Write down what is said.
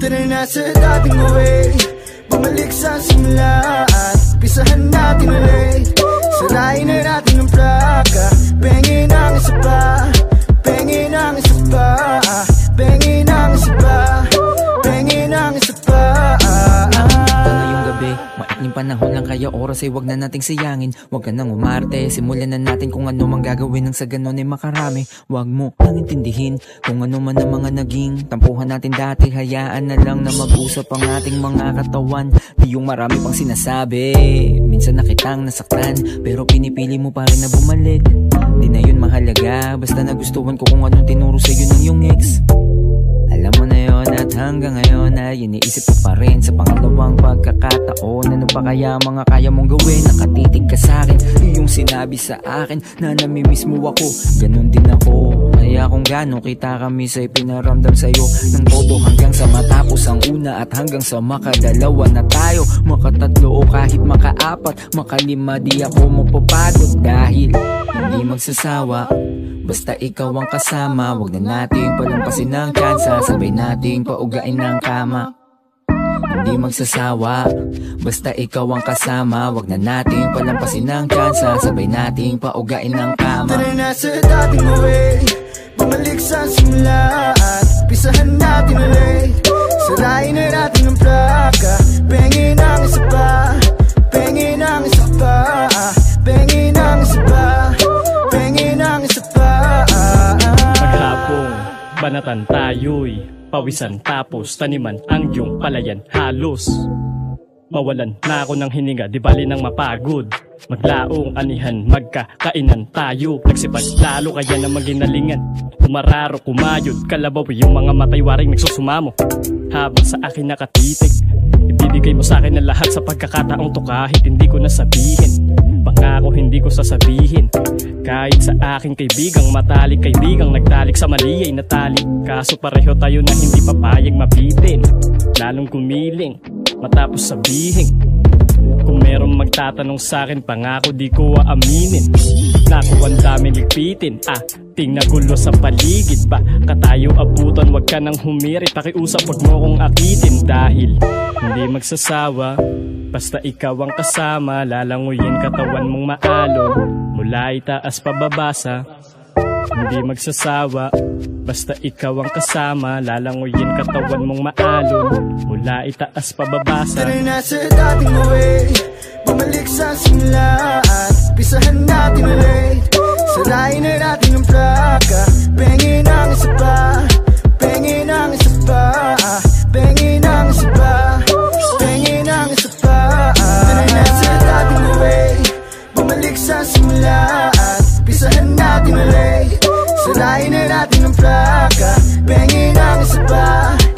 Tara na sa dating way Bumalik sa simula At pisahan natin ulit. Sarayin na natin ang plaka. Pengi ng isa pa. Pengi ng isa pa. Pengi ng isa pa. Pengi ng isa pa. Ano yung gabi, maikling panahon kaya oras ay wag na nating sayangin. Wag ka nang umarte, simulan na natin kung ano mang gagawin nang sa ganon ay makarami. Wag mo nang intindihin kung ano man ang mga naging Tampuhan natin dati, hayaan na lang na mag-usap ang ating mga katawan. Di yung marami pang sinasabi. Minsan na kitang nasaktan, pero pinipili mo pa rin na bumalik. Di na yun mahalaga, basta nagustuhan ko kung anong tinuro sa'yo ng yung ex. Alam mo na at hanggang ngayon ay iniisip ko pa rin Sa pangalawang pagkakataon. Ano pa kaya mga kaya mong gawin? Nakatitig ka sa akin Yung sinabi sa akin na namimiss mo ako. Ganon din ako. Kaya kung gano'n kita kami sa'y pinaramdam sa'yo. Ng todo hanggang sa matapos ang una At hanggang sa makadalawa na tayo. Makatatlo o kahit makaapat Makalima di ako mapapagod Dahil hindi magsasawa Basta ikaw ang kasama. Huwag na nating palampasin ng kansa Sabay nating paugain ng kama. Hindi magsasawa Basta ikaw ang kasama. Huwag na nating palampasin ng kansa Sabay nating paugain ng kama. Tara na sa dating way Bumalik sa simula. At pisahan natin ulit banatan tayo'y Pawisan tapos taniman ang iyong palayan. Halos Mawalan na ako ng hininga, di bali nang mapagod. Maglaong anihan, magkakainan tayo. Nagsipag lalo kaya na maginalingan Umararo, kumayod, kalabaw yung mga matay waring nagsusumamo Habang sa akin nakatitig Ibibigay mo sa akin ang lahat sa pagkakataong to kahit hindi ko nasabihin. Pangako hindi ko sasabihin. Kahit sa aking kaibigang matalik Kaibigang nagtalik sa mali ay natalik. Kaso pareho tayo na hindi papayag mabitin. Lalong kumiling matapos sabihin. Kung merong magtatanong sa akin Pangako di ko aaminin. Naku ang dami ligpitin Ah, ting nagulo sa paligid ba? Katayo abutan wag ka nang humiri. Pakiusap wag mo kong akitin Dahil hindi magsasawa. Basta ikaw ang kasama Lalanguyin katawan mong maalon Mula itaas pababasa Hindi magsasawa. Basta ikaw ang kasama Lalanguyin katawan mong maalon Mula itaas pababasa. Tara na sa dating way Bumalik sa simula At pisahan natin ulit Sarayin na natin ka Pengi ng isa pa Pengi ng isa pa Pengi ng isa pa Pengi ng isa pa. Sanay na sa ating away Bumalik sa simula At pisahan natin ulit. Salain na natin ang plaka Pengi ng isa pa